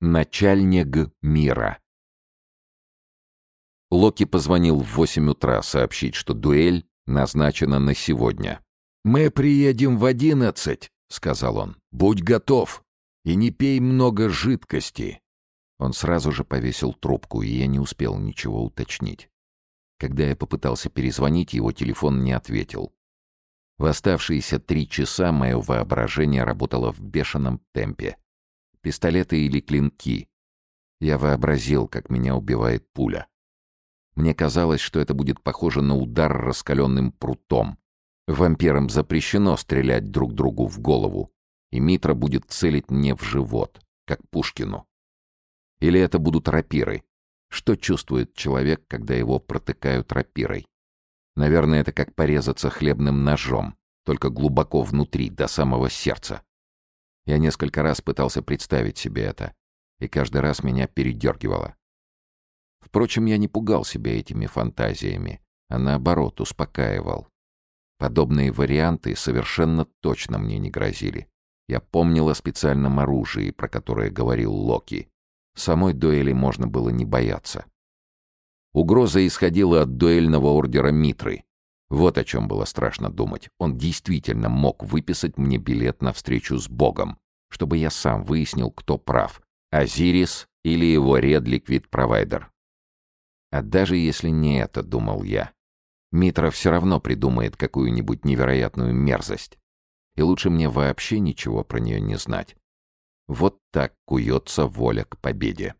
Начальник мира. Локи позвонил в 8 утра сообщить, что дуэль назначена на сегодня. «Мы приедем в одиннадцать», — сказал он. «Будь готов и не пей много жидкости». Он сразу же повесил трубку, и я не успел ничего уточнить. Когда я попытался перезвонить, его телефон не ответил. В оставшиеся три часа мое воображение работало в бешеном темпе пистолеты или клинки. Я вообразил, как меня убивает пуля. Мне казалось, что это будет похоже на удар раскаленным прутом. Вампирам запрещено стрелять друг другу в голову, и Митра будет целить мне в живот, как Пушкину. Или это будут рапиры. Что чувствует человек, когда его протыкают рапирой? Наверное, это как порезаться хлебным ножом, только глубоко внутри, до самого сердца. Я несколько раз пытался представить себе это, и каждый раз меня передергивало. Впрочем, я не пугал себя этими фантазиями, а наоборот успокаивал. Подобные варианты совершенно точно мне не грозили. Я помнил о специальном оружии, про которое говорил Локи. Самой дуэли можно было не бояться. Угроза исходила от дуэльного ордера Митры — вот о чем было страшно думать. Он действительно мог выписать мне билет на встречу с Богом, чтобы я сам выяснил, кто прав — Азирис или его Red Liquid Provider. А даже если не это, думал я, Митра все равно придумает какую-нибудь невероятную мерзость. И лучше мне вообще ничего про нее не знать. Вот так куется воля к победе.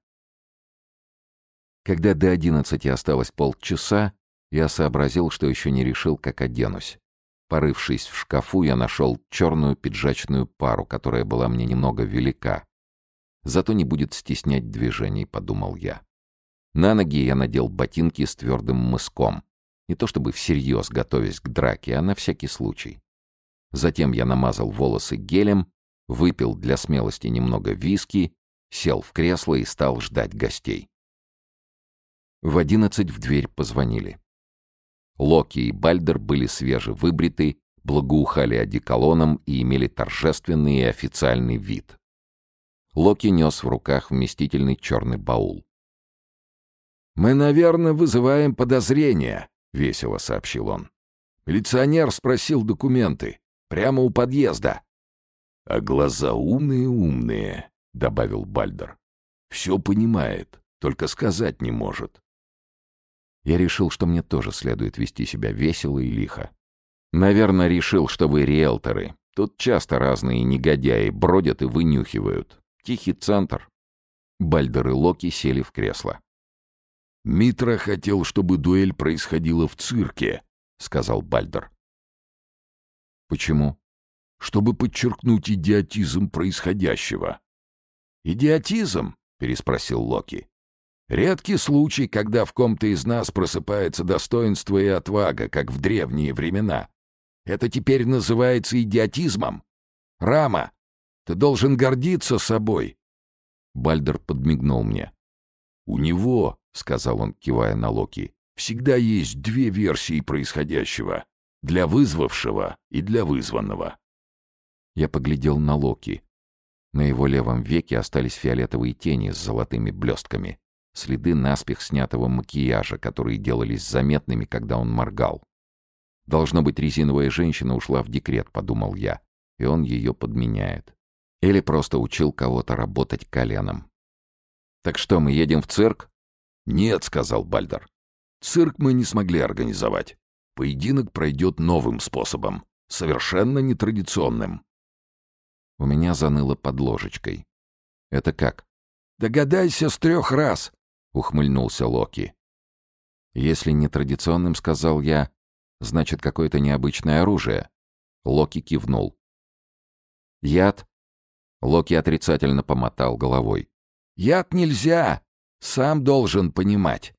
Когда до одиннадцати осталось полчаса, я сообразил, что еще не решил, как оденусь. Порывшись в шкафу, я нашел черную пиджачную пару, которая была мне немного велика. Зато не будет стеснять движений, подумал я. На ноги я надел ботинки с твердым мыском. Не то чтобы всерьез готовясь к драке, а на всякий случай. Затем я намазал волосы гелем, выпил для смелости немного виски, сел в кресло и стал ждать гостей. В одиннадцать в дверь позвонили. Локи и Бальдер были свежевыбриты, благоухали одеколоном и имели торжественный и официальный вид. Локи нес в руках вместительный черный баул. «Мы, наверное, вызываем подозрения», — весело сообщил он. Милиционер спросил документы. Прямо у подъезда. «А глаза умные-умные», — добавил Бальдер. «Все понимает, только сказать не может. Я решил, что мне тоже следует вести себя весело и лихо. Наверное, решил, что вы риэлторы. Тут часто разные негодяи бродят и вынюхивают. Тихий центр. Бальдер и Локи сели в кресло. «Митра хотел, чтобы дуэль происходила в цирке», — сказал Бальдер. «Почему?» «Чтобы подчеркнуть идиотизм происходящего». «Идиотизм?» — переспросил Локи. Редкий случай, когда в ком-то из нас просыпается достоинство и отвага, как в древние времена. Это теперь называется идиотизмом. Рама, ты должен гордиться собой. Бальдер подмигнул мне. «У него», — сказал он, кивая на Локи, — «всегда есть две версии происходящего. Для вызвавшего и для вызванного». Я поглядел на Локи. На его левом веке остались фиолетовые тени с золотыми блестками следы наспех снятого макияжа, которые делались заметными, когда он моргал. «Должно быть, резиновая женщина ушла в декрет», — подумал я, и он ее подменяет. Или просто учил кого-то работать коленом. «Так что, мы едем в цирк?» «Нет», — сказал Бальдер. «Цирк мы не смогли организовать. Поединок пройдет новым способом, совершенно нетрадиционным». У меня заныло под ложечкой. «Это как?» «Догадайся с трех раз ухмыльнулся Локи. Если нетрадиционным, сказал я, значит какое-то необычное оружие. Локи кивнул. Яд? Локи отрицательно помотал головой. Яд нельзя. Сам должен понимать.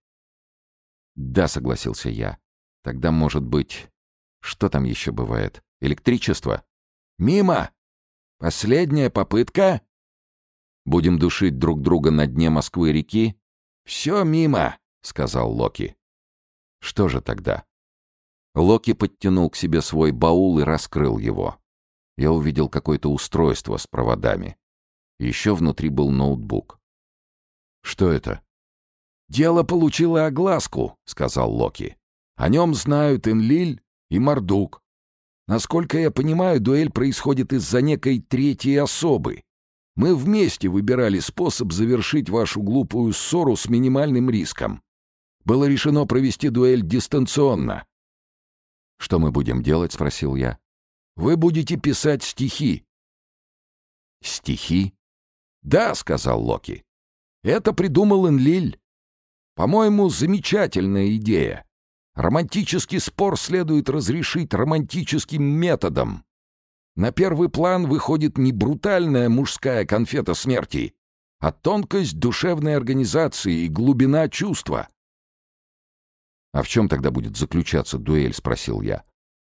Да, согласился я. Тогда, может быть, что там еще бывает? Электричество? Мимо. Последняя попытка. Будем душить друг друга на дне Москвы реки? «Все мимо», — сказал Локи. «Что же тогда?» Локи подтянул к себе свой баул и раскрыл его. Я увидел какое-то устройство с проводами. Еще внутри был ноутбук. «Что это?» «Дело получило огласку», — сказал Локи. «О нем знают Энлиль и Мордук. Насколько я понимаю, дуэль происходит из-за некой третьей особы, мы вместе выбирали способ завершить вашу глупую ссору с минимальным риском. Было решено провести дуэль дистанционно». «Что мы будем делать?» — спросил я. «Вы будете писать стихи». «Стихи?» «Да», — сказал Локи. «Это придумал Энлиль. По-моему, замечательная идея. Романтический спор следует разрешить романтическим методом». На первый план выходит не брутальная мужская конфета смерти, а тонкость душевной организации и глубина чувства. «А в чем тогда будет заключаться дуэль?» — спросил я.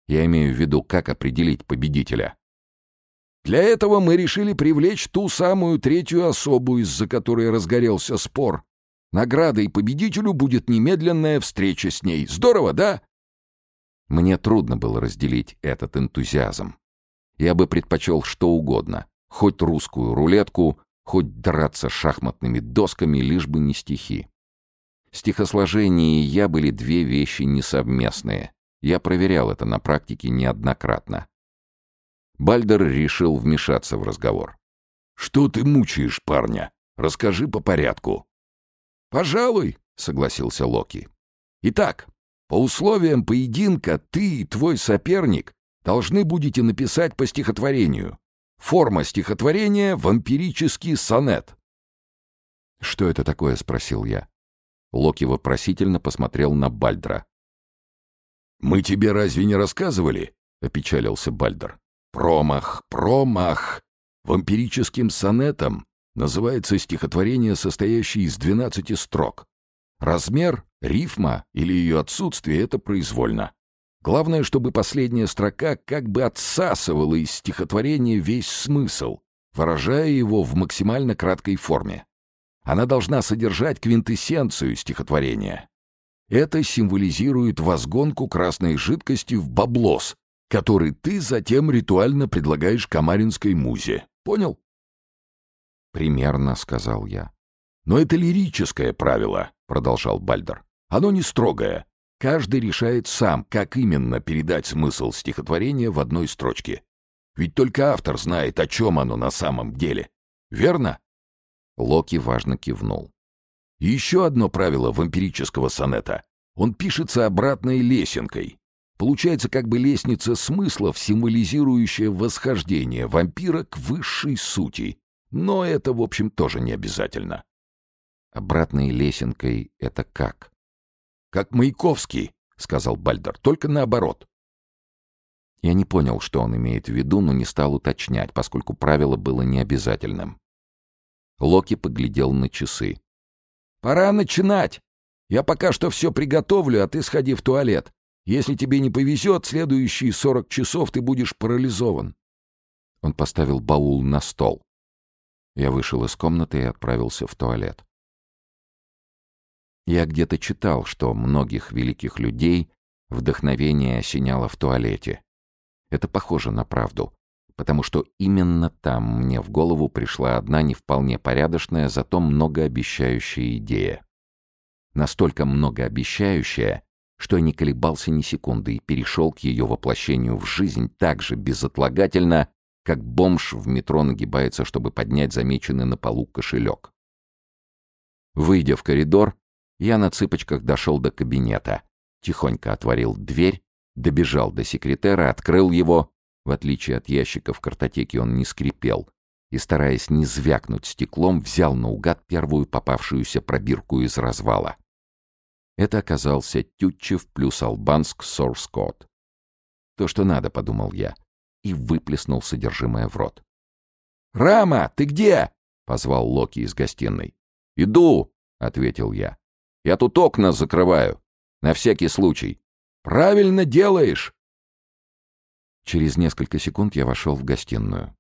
«Я имею в виду, как определить победителя». «Для этого мы решили привлечь ту самую третью особу, из-за которой разгорелся спор. Наградой победителю будет немедленная встреча с ней. Здорово, да?» Мне трудно было разделить этот энтузиазм я бы предпочел что угодно, хоть русскую рулетку, хоть драться шахматными досками, лишь бы не стихи. Стихосложение и я были две вещи несовместные. Я проверял это на практике неоднократно. Бальдер решил вмешаться в разговор. «Что ты мучаешь парня? Расскажи по порядку». «Пожалуй», — согласился Локи. «Итак, по условиям поединка ты и твой соперник должны будете написать по стихотворению. Форма стихотворения — вампирический сонет». «Что это такое?» — спросил я. Локи вопросительно посмотрел на Бальдра. «Мы тебе разве не рассказывали?» — опечалился Бальдр. «Промах, промах! Вампирическим сонетом называется стихотворение, состоящее из 12 строк. Размер, рифма или ее отсутствие — это произвольно. Главное, чтобы последняя строка как бы отсасывала из стихотворения весь смысл, выражая его в максимально краткой форме. Она должна содержать квинтэссенцию стихотворения. Это символизирует возгонку красной жидкости в баблос, который ты затем ритуально предлагаешь камаринской музе. Понял? Примерно, сказал я. Но это лирическое правило, продолжал Бальдер. Оно не строгое. Каждый решает сам, как именно передать смысл стихотворения в одной строчке. Ведь только автор знает, о чем оно на самом деле. Верно? Локи важно кивнул. Еще одно правило вампирического сонета. Он пишется обратной лесенкой. Получается как бы лестница смыслов, символизирующая восхождение вампира к высшей сути. Но это, в общем, тоже не обязательно. Обратной лесенкой это как? как Маяковский», — сказал Бальдер, — «только наоборот». Я не понял, что он имеет в виду, но не стал уточнять, поскольку правило было необязательным. Локи поглядел на часы. «Пора начинать. Я пока что все приготовлю, а ты сходи в туалет. Если тебе не повезет, следующие сорок часов ты будешь парализован». Он поставил баул на стол. Я вышел из комнаты и отправился в туалет. Я где-то читал, что многих великих людей вдохновение осеняло в туалете. Это похоже на правду, потому что именно там мне в голову пришла одна не вполне порядочная, зато многообещающая идея. Настолько многообещающая, что я не колебался ни секунды и перешел к ее воплощению в жизнь так же безотлагательно, как бомж в метро нагибается, чтобы поднять замеченный на полу кошелек. Выйдя в коридор, я на цыпочках дошел до кабинета. Тихонько отворил дверь, добежал до секретера, открыл его. В отличие от ящика в картотеке он не скрипел. И, стараясь не звякнуть стеклом, взял наугад первую попавшуюся пробирку из развала. Это оказался Тютчев плюс Албанск Сорскот. То, что надо, подумал я, и выплеснул содержимое в рот. «Рама, ты где?» — позвал Локи из гостиной. «Иду!» — ответил я. Я тут окна закрываю. На всякий случай. Правильно делаешь. Через несколько секунд я вошел в гостиную.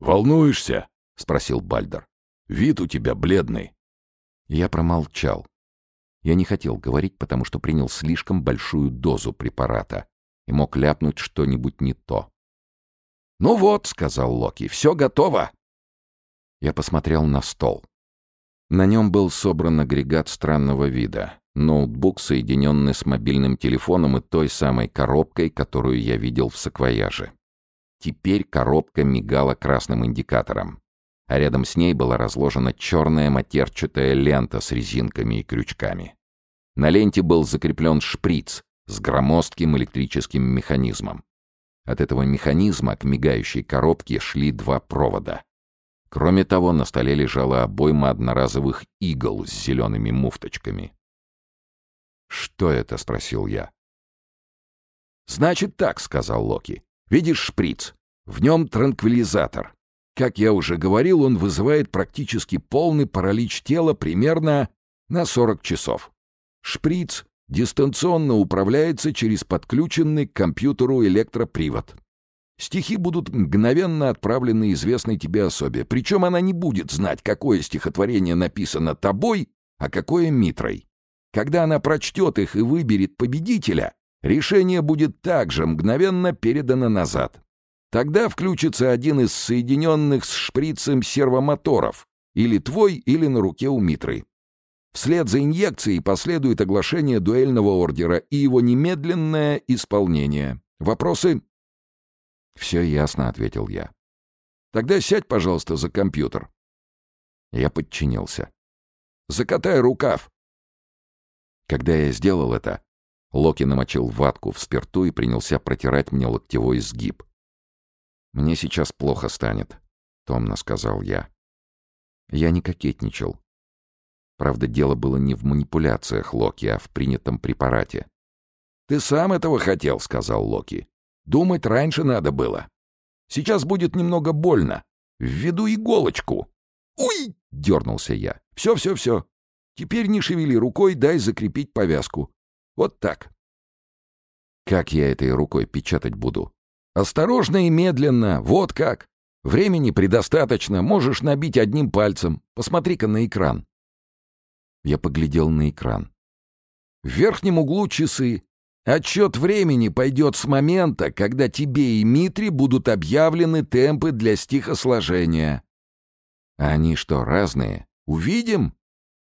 «Волнуешься?» — спросил Бальдер. «Вид у тебя бледный». Я промолчал. Я не хотел говорить, потому что принял слишком большую дозу препарата и мог ляпнуть что-нибудь не то. «Ну вот», — сказал Локи, — «все готово». Я посмотрел на стол. На нем был собран агрегат странного вида. Ноутбук, соединенный с мобильным телефоном и той самой коробкой, которую я видел в саквояже. Теперь коробка мигала красным индикатором. А рядом с ней была разложена черная матерчатая лента с резинками и крючками. На ленте был закреплен шприц с громоздким электрическим механизмом. От этого механизма к мигающей коробке шли два провода. Кроме того, на столе лежала обойма одноразовых игл с зелеными муфточками. «Что это?» — спросил я. «Значит так», — сказал Локи. «Видишь шприц? В нем транквилизатор. Как я уже говорил, он вызывает практически полный паралич тела примерно на 40 часов. Шприц дистанционно управляется через подключенный к компьютеру электропривод. Стихи будут мгновенно отправлены известной тебе особе, причем она не будет знать, какое стихотворение написано тобой, а какое Митрой. Когда она прочтет их и выберет победителя, решение будет также мгновенно передано назад. Тогда включится один из соединенных с шприцем сервомоторов, или твой, или на руке у Митры. Вслед за инъекцией последует оглашение дуэльного ордера и его немедленное исполнение. Вопросы? «Все ясно», — ответил я. «Тогда сядь, пожалуйста, за компьютер». Я подчинился. «Закатай рукав!» Когда я сделал это, Локи намочил ватку в спирту и принялся протирать мне локтевой сгиб. «Мне сейчас плохо станет», — томно сказал я. Я не кокетничал. Правда, дело было не в манипуляциях Локи, а в принятом препарате. «Ты сам этого хотел», — сказал Локи. Думать раньше надо было. Сейчас будет немного больно. Введу иголочку. «Уй!» — дернулся я. «Все, все, все. Теперь не шевели рукой, дай закрепить повязку. Вот так». Как я этой рукой печатать буду? Осторожно и медленно, вот как. Времени предостаточно, можешь набить одним пальцем. Посмотри-ка на экран. Я поглядел на экран. В верхнем углу часы, Отчет времени пойдет с момента, когда тебе и Митре будут объявлены темпы для стихосложения. Они что, разные? Увидим?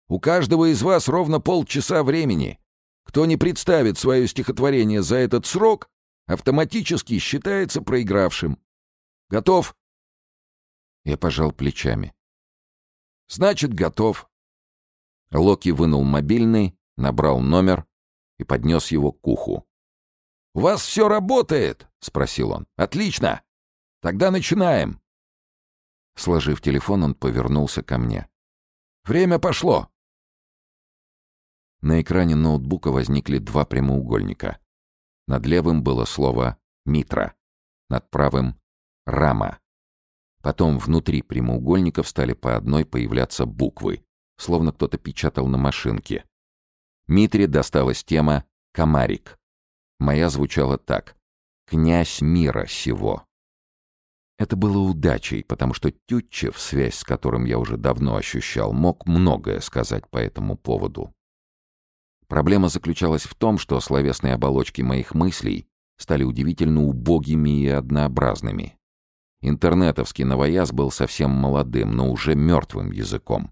У каждого из вас ровно полчаса времени. Кто не представит свое стихотворение за этот срок, автоматически считается проигравшим. Готов? Я пожал плечами. Значит, готов. Локи вынул мобильный, набрал номер — и поднес его к уху. «У вас все работает?» — спросил он. «Отлично! Тогда начинаем!» Сложив телефон, он повернулся ко мне. «Время пошло!» На экране ноутбука возникли два прямоугольника. Над левым было слово «Митра», над правым — «Рама». Потом внутри прямоугольников стали по одной появляться буквы, словно кто-то печатал на машинке. Митре досталась тема «Комарик». Моя звучала так «Князь мира сего». Это было удачей, потому что Тютчев, связь с которым я уже давно ощущал, мог многое сказать по этому поводу. Проблема заключалась в том, что словесные оболочки моих мыслей стали удивительно убогими и однообразными. Интернетовский новояз был совсем молодым, но уже мертвым языком.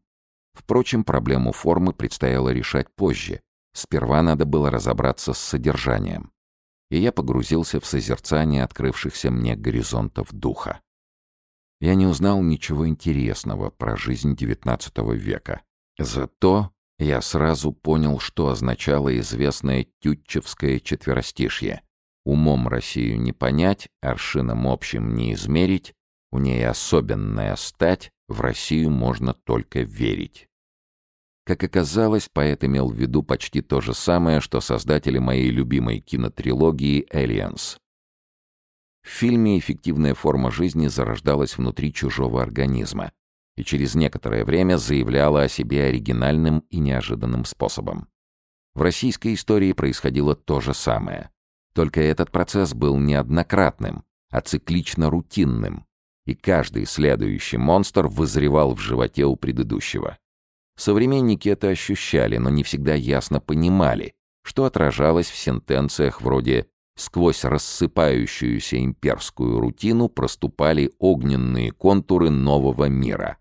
Впрочем, проблему формы предстояло решать позже, Сперва надо было разобраться с содержанием. И я погрузился в созерцание открывшихся мне горизонтов духа. Я не узнал ничего интересного про жизнь XIX века. Зато я сразу понял, что означало известное тютчевское четверостишье. Умом Россию не понять, аршином общим не измерить, у ней особенная стать, в Россию можно только верить. Как оказалось, поэт имел в виду почти то же самое, что создатели моей любимой кинотрилогии «Элиенс». В фильме эффективная форма жизни зарождалась внутри чужого организма и через некоторое время заявляла о себе оригинальным и неожиданным способом. В российской истории происходило то же самое. Только этот процесс был неоднократным, а циклично-рутинным, и каждый следующий монстр вызревал в животе у предыдущего. Современники это ощущали, но не всегда ясно понимали, что отражалось в сентенциях вроде «сквозь рассыпающуюся имперскую рутину проступали огненные контуры нового мира».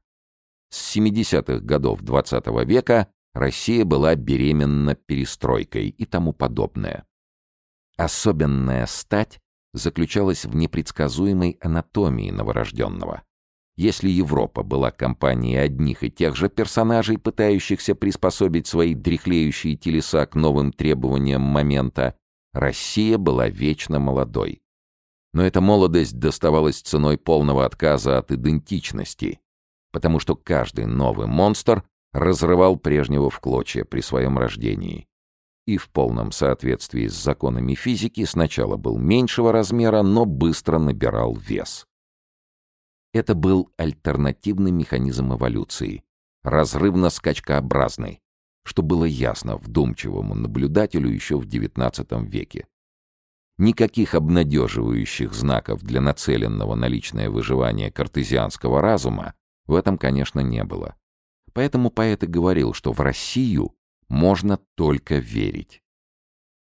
С 70-х годов XX -го века Россия была беременна перестройкой и тому подобное. Особенная стать заключалась в непредсказуемой анатомии новорожденного. Если Европа была компанией одних и тех же персонажей, пытающихся приспособить свои дряхлеющие телеса к новым требованиям момента, Россия была вечно молодой. Но эта молодость доставалась ценой полного отказа от идентичности, потому что каждый новый монстр разрывал прежнего в клочья при своем рождении. И в полном соответствии с законами физики сначала был меньшего размера, но быстро набирал вес. Это был альтернативный механизм эволюции, разрывно-скачкообразный, что было ясно вдумчивому наблюдателю еще в XIX веке. Никаких обнадеживающих знаков для нацеленного на личное выживание картезианского разума в этом, конечно, не было. Поэтому поэт и говорил, что в Россию можно только верить.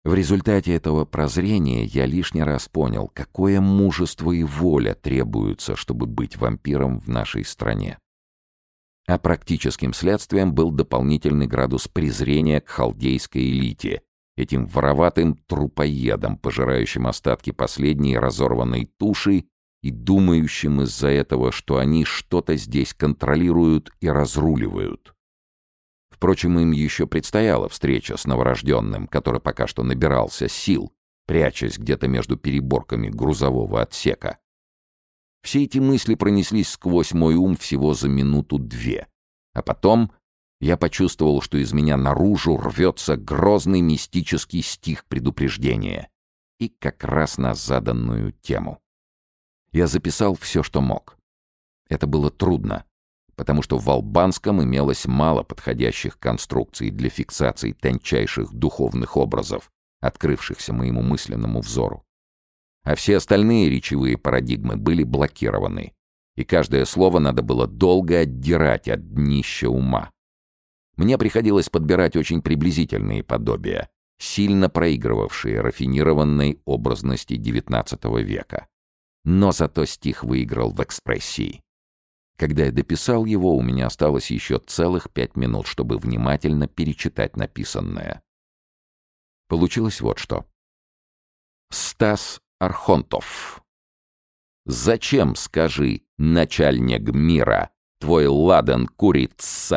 В результате этого прозрения я лишний раз понял, какое мужество и воля требуются, чтобы быть вампиром в нашей стране. А практическим следствием был дополнительный градус презрения к халдейской элите, этим вороватым трупоедам, пожирающим остатки последней разорванной туши и думающим из-за этого, что они что-то здесь контролируют и разруливают. Впрочем, им еще предстояла встреча с новорожденным, который пока что набирался сил, прячась где-то между переборками грузового отсека. Все эти мысли пронеслись сквозь мой ум всего за минуту-две. А потом я почувствовал, что из меня наружу рвется грозный мистический стих предупреждения. И как раз на заданную тему. Я записал все, что мог. Это было трудно, потому что в албанском имелось мало подходящих конструкций для фиксации тончайших духовных образов, открывшихся моему мысленному взору. А все остальные речевые парадигмы были блокированы, и каждое слово надо было долго отдирать от днища ума. Мне приходилось подбирать очень приблизительные подобия, сильно проигрывавшие рафинированной образности XIX века. Но зато стих выиграл в экспрессии. Когда я дописал его, у меня осталось еще целых пять минут, чтобы внимательно перечитать написанное. Получилось вот что. Стас Архонтов. Зачем, скажи, начальник мира, твой Ладен курит с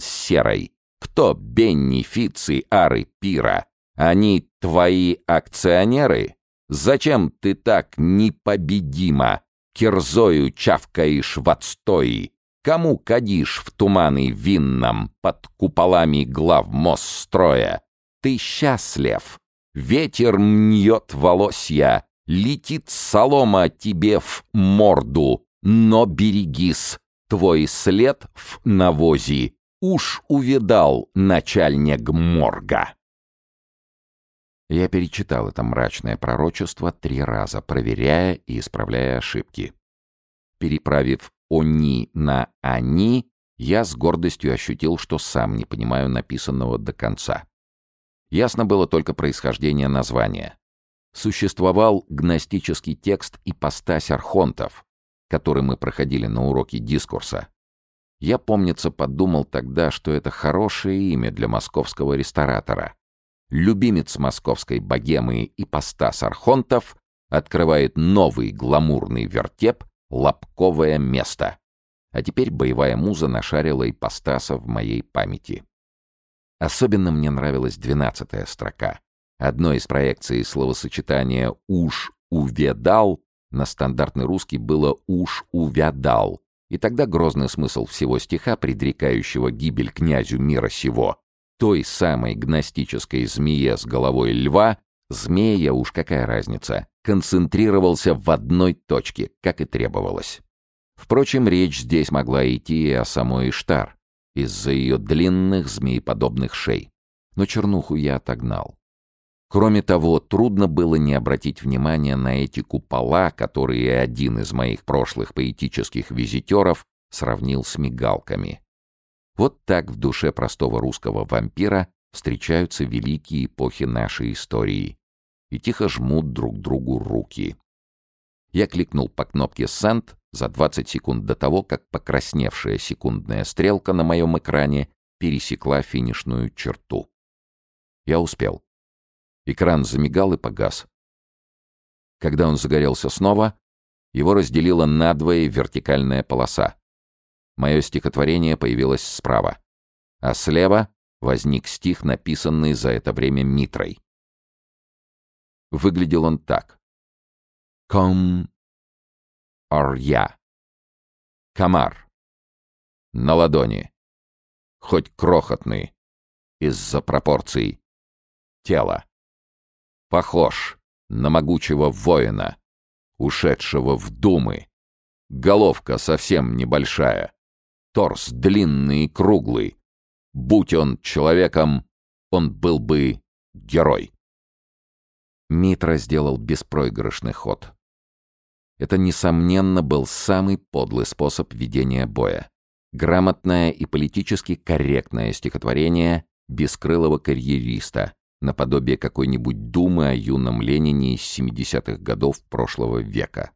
Серой? Кто бенефиции Ары Пира? Они твои акционеры? Зачем ты так непобедима кирзою чавкаешь в отстой, Кому кадишь в туманы винном под куполами глав мост строя, Ты счастлив, ветер мнет волосья, летит солома тебе в морду, но берегись, твой след в навозе. Уж увидал начальник морга. Я перечитал это мрачное пророчество три раза, проверяя и исправляя ошибки. Переправив «они» на «они», я с гордостью ощутил, что сам не понимаю написанного до конца. Ясно было только происхождение названия. Существовал гностический текст «Ипостась архонтов», который мы проходили на уроке дискурса. Я, помнится, подумал тогда, что это хорошее имя для московского ресторатора, любимец московской богемы и поста сархонтов, открывает новый гламурный вертеп «Лобковое место». А теперь боевая муза нашарила и ипостаса в моей памяти. Особенно мне нравилась двенадцатая строка. Одной из проекций словосочетания «уж увядал на стандартный русский было «уж увядал», и тогда грозный смысл всего стиха, предрекающего гибель князю мира сего, той самой гностической змее с головой льва, змея, уж какая разница, концентрировался в одной точке, как и требовалось. Впрочем, речь здесь могла идти и о самой Иштар, из-за ее длинных змееподобных шей. Но чернуху я отогнал. Кроме того, трудно было не обратить внимания на эти купола, которые один из моих прошлых поэтических визитеров сравнил с мигалками — вот так в душе простого русского вампира встречаются великие эпохи нашей истории и тихо жмут друг другу руки. Я кликнул по кнопке «Send» за 20 секунд до того, как покрасневшая секундная стрелка на моем экране пересекла финишную черту. Я успел. Экран замигал и погас. Когда он загорелся снова, его разделила надвое вертикальная полоса. Мое стихотворение появилось справа, а слева возник стих, написанный за это время Митрой. Выглядел он так. «Ком ор я. Комар. На ладони. Хоть крохотный. Из-за пропорций. Тело. Похож на могучего воина, ушедшего в думы. Головка совсем небольшая, торс длинный и круглый. Будь он человеком, он был бы герой. Митра сделал беспроигрышный ход. Это, несомненно, был самый подлый способ ведения боя. Грамотное и политически корректное стихотворение бескрылого карьериста, наподобие какой-нибудь думы о юном Ленине из 70-х годов прошлого века.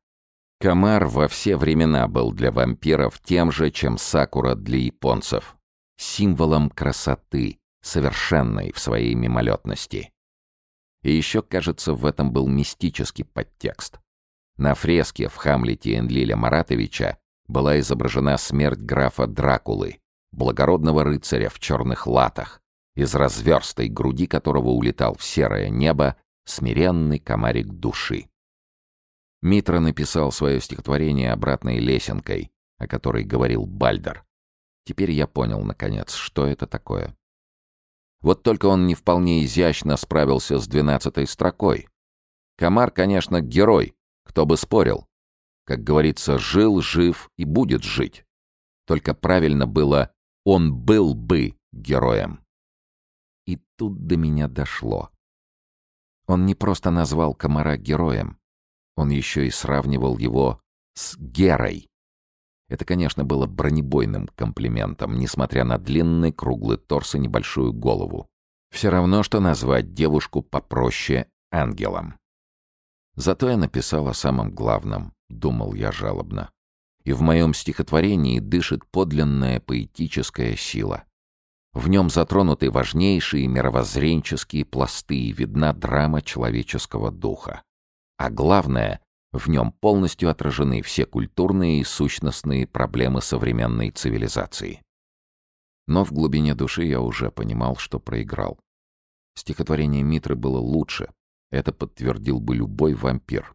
Комар во все времена был для вампиров тем же, чем сакура для японцев. Символом красоты, совершенной в своей мимолетности. И еще, кажется, в этом был мистический подтекст. На фреске в Хамлете Энлиля Маратовича была изображена смерть графа Дракулы, благородного рыцаря в черных латах, из разверстой груди которого улетал в серое небо смиренный комарик души. Митра написал свое стихотворение обратной лесенкой, о которой говорил Бальдер. Теперь я понял, наконец, что это такое. Вот только он не вполне изящно справился с двенадцатой строкой. Комар, конечно, герой, кто бы спорил. Как говорится, жил, жив и будет жить. Только правильно было «он был бы героем». И тут до меня дошло. Он не просто назвал комара героем. Он еще и сравнивал его с Герой. Это, конечно, было бронебойным комплиментом, несмотря на длинный круглый торс и небольшую голову. Все равно, что назвать девушку попроще ангелом. Зато я написал о самом главном, думал я жалобно. И в моем стихотворении дышит подлинная поэтическая сила. В нем затронуты важнейшие мировоззренческие пласты и видна драма человеческого духа. А главное, в нем полностью отражены все культурные и сущностные проблемы современной цивилизации. Но в глубине души я уже понимал, что проиграл. Стихотворение Митры было лучше. Это подтвердил бы любой вампир.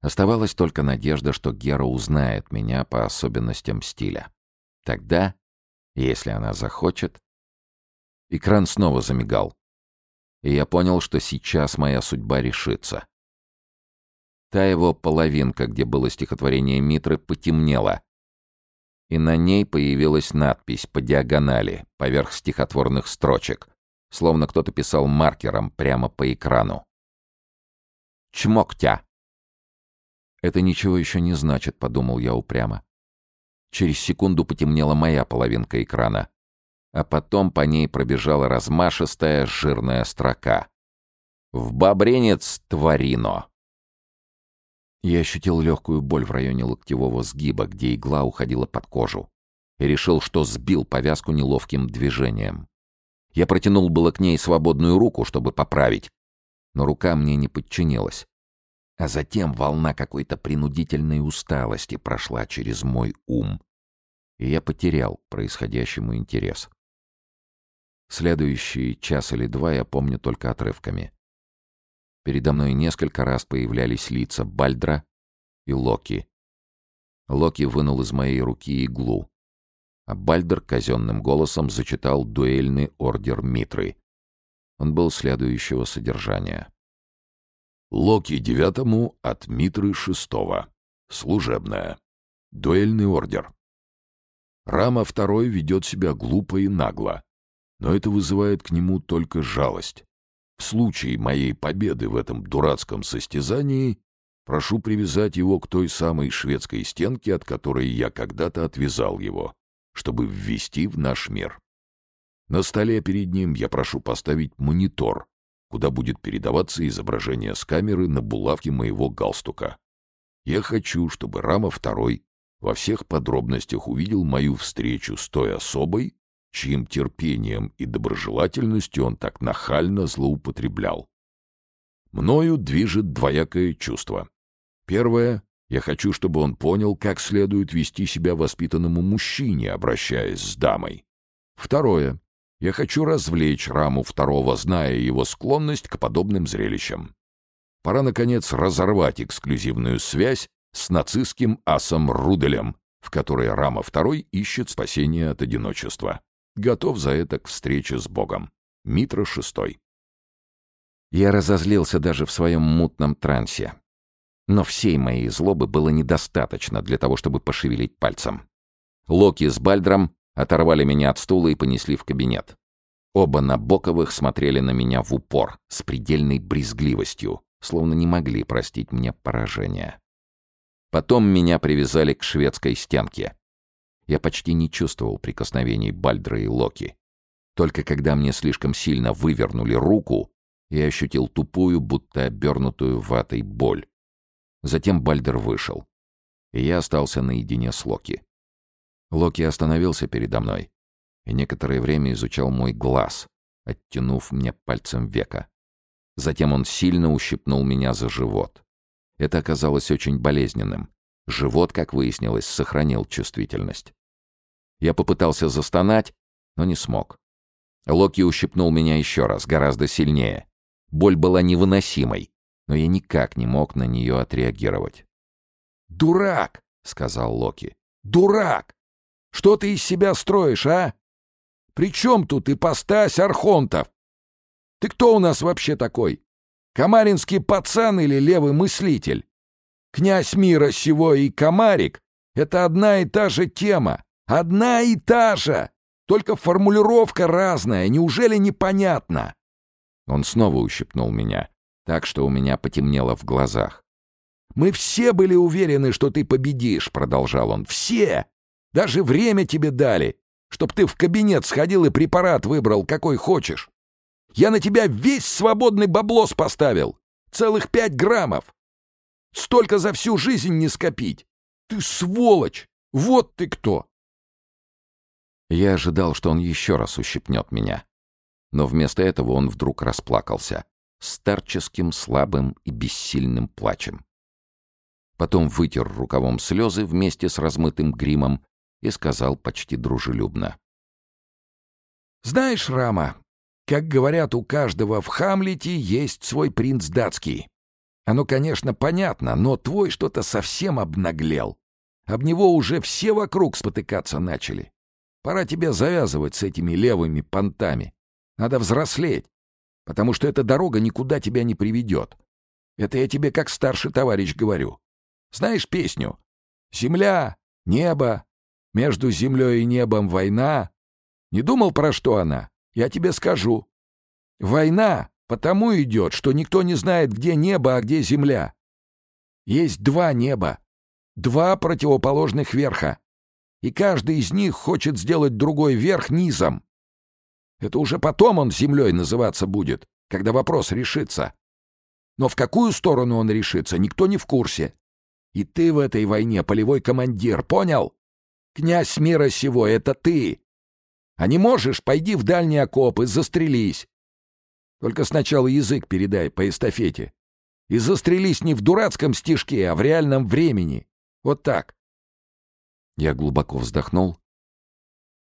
Оставалась только надежда, что Гера узнает меня по особенностям стиля. Тогда, если она захочет... Экран снова замигал. И я понял, что сейчас моя судьба решится. Та его половинка, где было стихотворение Митры, потемнела. И на ней появилась надпись по диагонали, поверх стихотворных строчек, словно кто-то писал маркером прямо по экрану. «Чмоктя!» «Это ничего еще не значит», — подумал я упрямо. Через секунду потемнела моя половинка экрана, а потом по ней пробежала размашистая жирная строка. «В бобренец тварино!» Я ощутил легкую боль в районе локтевого сгиба, где игла уходила под кожу, и решил, что сбил повязку неловким движением. Я протянул было к ней свободную руку, чтобы поправить, но рука мне не подчинилась. А затем волна какой-то принудительной усталости прошла через мой ум, и я потерял происходящему интерес. Следующие час или два я помню только отрывками — Передо мной несколько раз появлялись лица Бальдра и Локи. Локи вынул из моей руки иглу, а Бальдер казенным голосом зачитал дуэльный ордер Митры. Он был следующего содержания. Локи девятому от Митры шестого. Служебная. Дуэльный ордер. Рама второй ведет себя глупо и нагло, но это вызывает к нему только жалость. В случае моей победы в этом дурацком состязании прошу привязать его к той самой шведской стенке, от которой я когда-то отвязал его, чтобы ввести в наш мир. На столе перед ним я прошу поставить монитор, куда будет передаваться изображение с камеры на булавке моего галстука. Я хочу, чтобы Рама второй во всех подробностях увидел мою встречу с той особой, чьим терпением и доброжелательностью он так нахально злоупотреблял. Мною движет двоякое чувство. Первое — я хочу, чтобы он понял, как следует вести себя воспитанному мужчине, обращаясь с дамой. Второе — я хочу развлечь раму второго, зная его склонность к подобным зрелищам. Пора, наконец, разорвать эксклюзивную связь с нацистским асом Руделем, в которой рама второй ищет спасения от одиночества готов за это к встрече с Богом. Митра шестой. Я разозлился даже в своем мутном трансе. Но всей моей злобы было недостаточно для того, чтобы пошевелить пальцем. Локи с Бальдром оторвали меня от стула и понесли в кабинет. Оба Набоковых смотрели на меня в упор, с предельной брезгливостью, словно не могли простить мне поражение. Потом меня привязали к шведской стенке я почти не чувствовал прикосновений Бальдра и Локи. Только когда мне слишком сильно вывернули руку, я ощутил тупую, будто обернутую ватой боль. Затем Бальдер вышел. И я остался наедине с Локи. Локи остановился передо мной и некоторое время изучал мой глаз, оттянув мне пальцем века. Затем он сильно ущипнул меня за живот. Это оказалось очень болезненным. Живот, как выяснилось, сохранил чувствительность. Я попытался застонать, но не смог. Локи ущипнул меня еще раз, гораздо сильнее. Боль была невыносимой, но я никак не мог на нее отреагировать. «Дурак!» — сказал Локи. «Дурак! Что ты из себя строишь, а? При чем тут ипостась архонтов? Ты кто у нас вообще такой? Комаринский пацан или левый мыслитель? Князь мира сего и комарик — это одна и та же тема. Одна и та же! Только формулировка разная, неужели непонятно?» Он снова ущипнул меня, так что у меня потемнело в глазах. «Мы все были уверены, что ты победишь», — продолжал он. «Все! Даже время тебе дали, чтоб ты в кабинет сходил и препарат выбрал, какой хочешь. Я на тебя весь свободный баблос поставил. Целых пять граммов. Столько за всю жизнь не скопить. Ты сволочь! Вот ты кто!» Я ожидал, что он еще раз ущипнет меня. Но вместо этого он вдруг расплакался. Старческим, слабым и бессильным плачем. Потом вытер рукавом слезы вместе с размытым гримом и сказал почти дружелюбно. «Знаешь, Рама, как говорят, у каждого в Хамлете есть свой принц датский. Оно, конечно, понятно, но твой что-то совсем обнаглел. Об него уже все вокруг спотыкаться начали. Пора тебе завязывать с этими левыми понтами. Надо взрослеть, потому что эта дорога никуда тебя не приведет. Это я тебе как старший товарищ говорю. Знаешь песню? «Земля, небо, между землей и небом война». Не думал, про что она? Я тебе скажу. Война потому идет, что никто не знает, где небо, а где земля. Есть два неба, два противоположных верха и каждый из них хочет сделать другой верх низом. Это уже потом он землей называться будет, когда вопрос решится. Но в какую сторону он решится, никто не в курсе. И ты в этой войне полевой командир, понял? Князь мира сего — это ты. А не можешь, пойди в дальний окоп и застрелись. Только сначала язык передай по эстафете. И застрелись не в дурацком стишке, а в реальном времени. Вот так. Я глубоко вздохнул,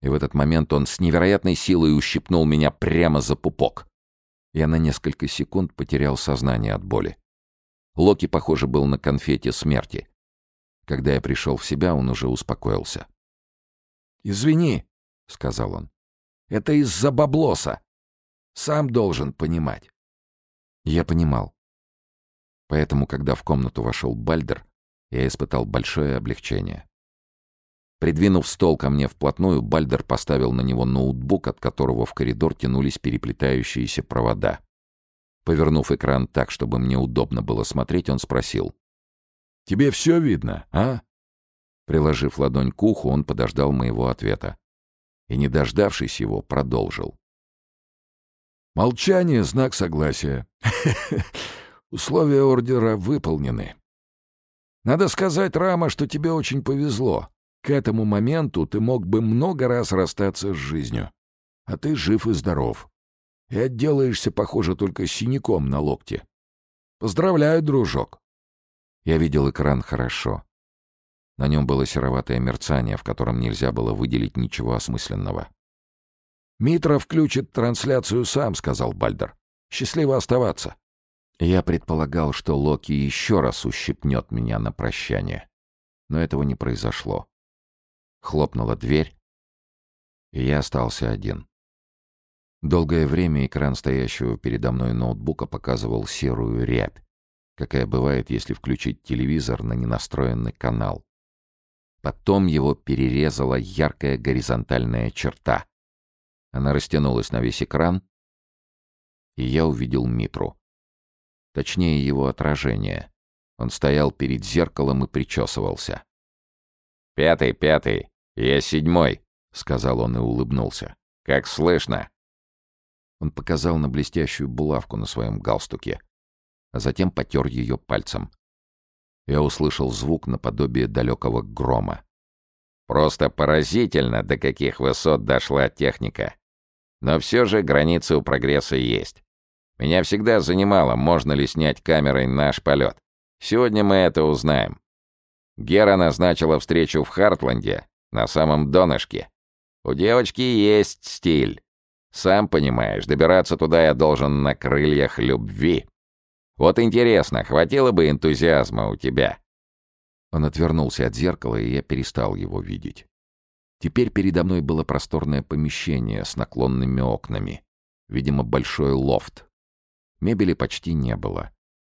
и в этот момент он с невероятной силой ущипнул меня прямо за пупок. Я на несколько секунд потерял сознание от боли. Локи, похоже, был на конфете смерти. Когда я пришел в себя, он уже успокоился. «Извини», — сказал он, — «это из-за баблоса. Сам должен понимать». Я понимал. Поэтому, когда в комнату вошел Бальдер, я испытал большое облегчение. Придвинув стол ко мне вплотную, Бальдер поставил на него ноутбук, от которого в коридор тянулись переплетающиеся провода. Повернув экран так, чтобы мне удобно было смотреть, он спросил. «Тебе все видно, а?» Приложив ладонь к уху, он подождал моего ответа. И, не дождавшись его, продолжил. «Молчание — знак согласия. Условия ордера выполнены. Надо сказать, Рама, что тебе очень повезло. К этому моменту ты мог бы много раз расстаться с жизнью. А ты жив и здоров. И отделаешься, похоже, только синяком на локте. Поздравляю, дружок. Я видел экран хорошо. На нем было сероватое мерцание, в котором нельзя было выделить ничего осмысленного. «Митро включит трансляцию сам», — сказал Бальдер. «Счастливо оставаться». Я предполагал, что Локи еще раз ущипнет меня на прощание. Но этого не произошло. Хлопнула дверь, и я остался один. Долгое время экран стоящего передо мной ноутбука показывал серую рябь, какая бывает, если включить телевизор на ненастроенный канал. Потом его перерезала яркая горизонтальная черта. Она растянулась на весь экран, и я увидел Митру. Точнее, его отражение. Он стоял перед зеркалом и причесывался. «Пятый, пятый!» «Я седьмой», — сказал он и улыбнулся. «Как слышно?» Он показал на блестящую булавку на своем галстуке, а затем потер ее пальцем. Я услышал звук наподобие далекого грома. «Просто поразительно, до каких высот дошла техника. Но все же границы у прогресса есть. Меня всегда занимало, можно ли снять камерой наш полет. Сегодня мы это узнаем. Гера назначила встречу в Хартланде на самом донышке. У девочки есть стиль. Сам понимаешь, добираться туда я должен на крыльях любви. Вот интересно, хватило бы энтузиазма у тебя?» Он отвернулся от зеркала, и я перестал его видеть. Теперь передо мной было просторное помещение с наклонными окнами. Видимо, большой лофт. Мебели почти не было.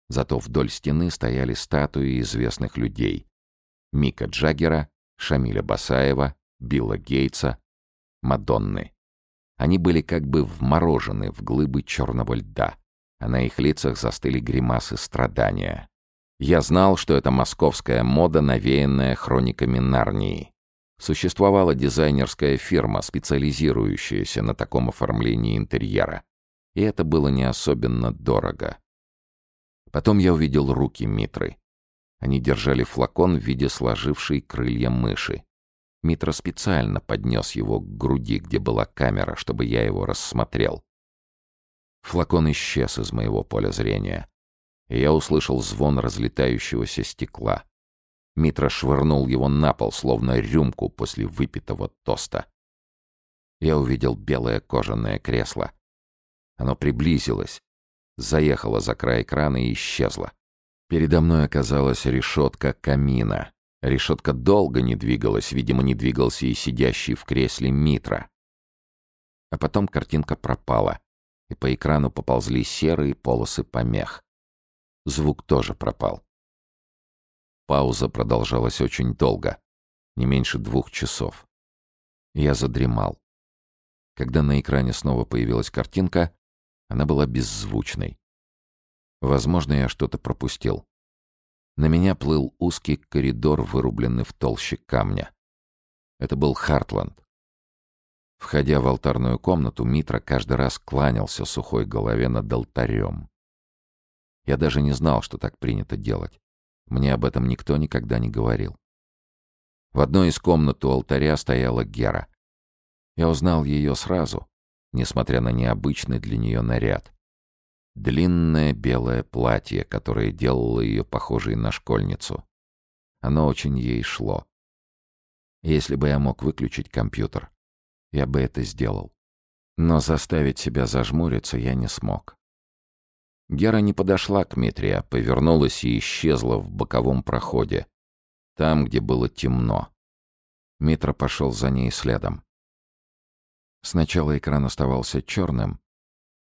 Зато вдоль стены стояли статуи известных людей. Мика Джаггера, Шамиля Басаева, Билла Гейтса, Мадонны. Они были как бы вморожены в глыбы черного льда, а на их лицах застыли гримасы страдания. Я знал, что это московская мода, навеянная хрониками Нарнии. Существовала дизайнерская фирма, специализирующаяся на таком оформлении интерьера. И это было не особенно дорого. Потом я увидел руки Митры. Они держали флакон в виде сложившей крылья мыши. Митра специально поднес его к груди, где была камера, чтобы я его рассмотрел. Флакон исчез из моего поля зрения. И я услышал звон разлетающегося стекла. Митра швырнул его на пол, словно рюмку после выпитого тоста. Я увидел белое кожаное кресло. Оно приблизилось, заехало за край экрана и исчезло. Передо мной оказалась решетка камина. Решетка долго не двигалась, видимо, не двигался и сидящий в кресле Митра. А потом картинка пропала, и по экрану поползли серые полосы помех. Звук тоже пропал. Пауза продолжалась очень долго, не меньше двух часов. Я задремал. Когда на экране снова появилась картинка, она была беззвучной. Возможно, я что-то пропустил. На меня плыл узкий коридор, вырубленный в толще камня. Это был Хартланд. Входя в алтарную комнату, Митра каждый раз кланялся сухой голове над алтарем. Я даже не знал, что так принято делать. Мне об этом никто никогда не говорил. В одной из комнат у алтаря стояла Гера. Я узнал ее сразу, несмотря на необычный для нее наряд. Длинное белое платье, которое делало ее похожей на школьницу. Оно очень ей шло. Если бы я мог выключить компьютер, я бы это сделал. Но заставить себя зажмуриться я не смог. Гера не подошла к Митре, а повернулась и исчезла в боковом проходе, там, где было темно. Митро пошел за ней следом. Сначала экран оставался черным,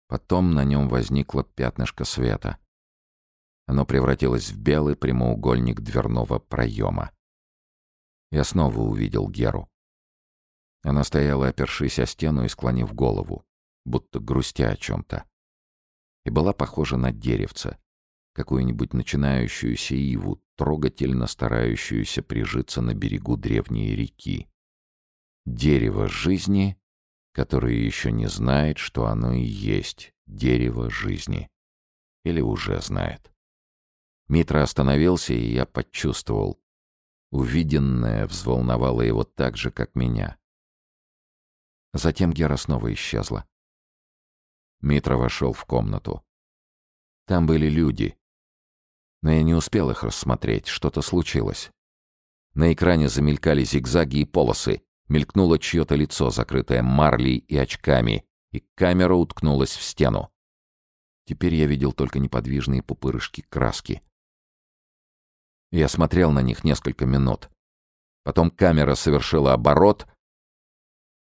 Потом на нем возникло пятнышко света. Оно превратилось в белый прямоугольник дверного проема. Я снова увидел Геру. Она стояла, опершись о стену и склонив голову, будто грустя о чем-то. И была похожа на деревце, какую-нибудь начинающуюся иву, трогательно старающуюся прижиться на берегу древней реки. Дерево жизни которое еще не знает, что оно и есть дерево жизни. Или уже знает. Митра остановился, и я почувствовал. Увиденное взволновало его так же, как меня. Затем Гера снова исчезла. Митра вошел в комнату. Там были люди. Но я не успел их рассмотреть, что-то случилось. На экране замелькали зигзаги и полосы. Мелькнуло чье-то лицо, закрытое марлей и очками, и камера уткнулась в стену. Теперь я видел только неподвижные пупырышки краски. Я смотрел на них несколько минут. Потом камера совершила оборот,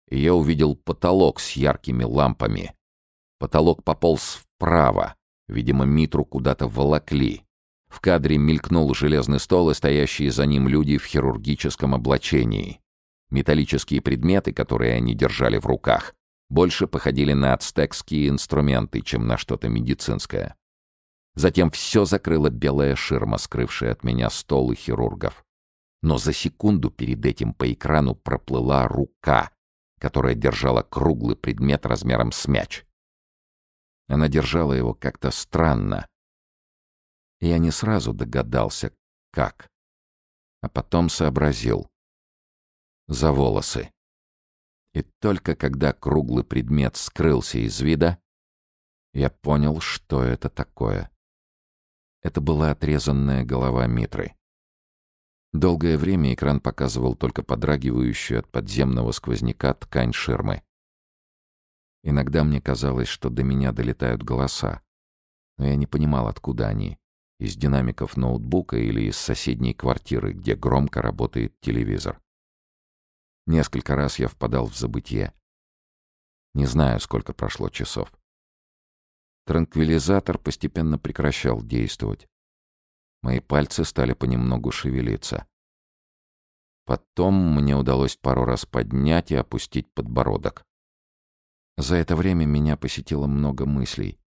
и я увидел потолок с яркими лампами. Потолок пополз вправо. Видимо, Митру куда-то волокли. В кадре мелькнул железный стол и стоящие за ним люди в хирургическом облачении. Металлические предметы, которые они держали в руках, больше походили на ацтекские инструменты, чем на что-то медицинское. Затем все закрыла белая ширма, скрывшая от меня стол и хирургов. Но за секунду перед этим по экрану проплыла рука, которая держала круглый предмет размером с мяч. Она держала его как-то странно. Я не сразу догадался, как. А потом сообразил за волосы. И только когда круглый предмет скрылся из вида, я понял, что это такое. Это была отрезанная голова Митры. Долгое время экран показывал только подрагивающую от подземного сквозняка ткань ширмы. Иногда мне казалось, что до меня долетают голоса, но я не понимал, откуда они — из динамиков ноутбука или из соседней квартиры, где громко работает телевизор. Несколько раз я впадал в забытье. Не знаю, сколько прошло часов. Транквилизатор постепенно прекращал действовать. Мои пальцы стали понемногу шевелиться. Потом мне удалось пару раз поднять и опустить подбородок. За это время меня посетило много мыслей.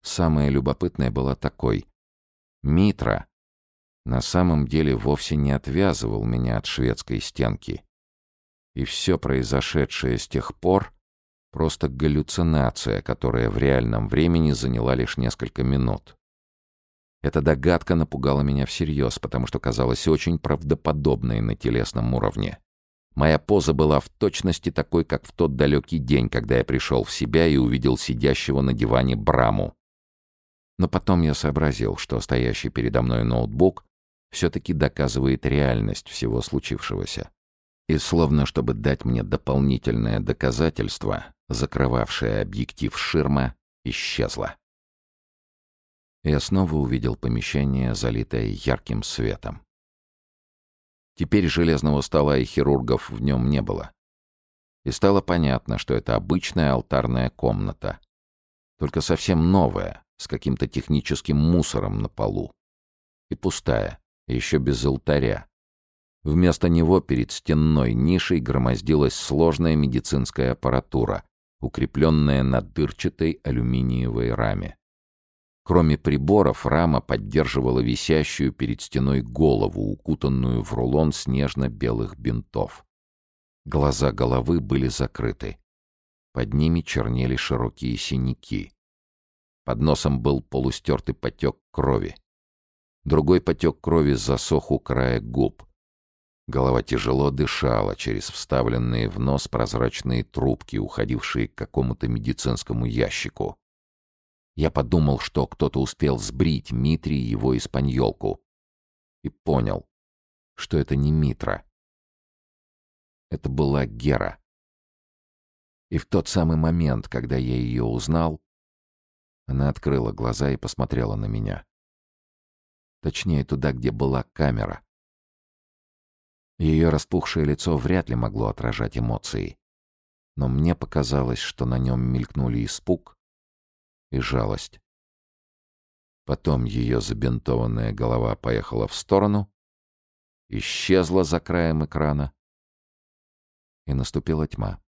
Самая любопытная была такой. Митра на самом деле вовсе не отвязывал меня от шведской стенки и все произошедшее с тех пор — просто галлюцинация, которая в реальном времени заняла лишь несколько минут. Эта догадка напугала меня всерьез, потому что казалась очень правдоподобной на телесном уровне. Моя поза была в точности такой, как в тот далекий день, когда я пришел в себя и увидел сидящего на диване Браму. Но потом я сообразил, что стоящий передо мной ноутбук все-таки доказывает реальность всего случившегося и, словно чтобы дать мне дополнительное доказательство, закрывавшая объектив ширма, исчезла. Я снова увидел помещение, залитое ярким светом. Теперь железного стола и хирургов в нем не было. И стало понятно, что это обычная алтарная комната. Только совсем новая, с каким-то техническим мусором на полу. И пустая, еще без алтаря, Вместо него перед стенной нишей громоздилась сложная медицинская аппаратура, укрепленная на дырчатой алюминиевой раме. Кроме приборов, рама поддерживала висящую перед стеной голову, укутанную в рулон снежно-белых бинтов. Глаза головы были закрыты. Под ними чернели широкие синяки. Под носом был полустертый потек крови. Другой потек крови засох у края губ — Голова тяжело дышала через вставленные в нос прозрачные трубки, уходившие к какому-то медицинскому ящику. Я подумал, что кто-то успел сбрить Митри его испаньолку. И понял, что это не Митра. Это была Гера. И в тот самый момент, когда я ее узнал, она открыла глаза и посмотрела на меня. Точнее, туда, где была камера. Ее распухшее лицо вряд ли могло отражать эмоции. Но мне показалось, что на нем мелькнули испуг и жалость. Потом ее забинтованная голова поехала в сторону, исчезла за краем экрана, и наступила тьма.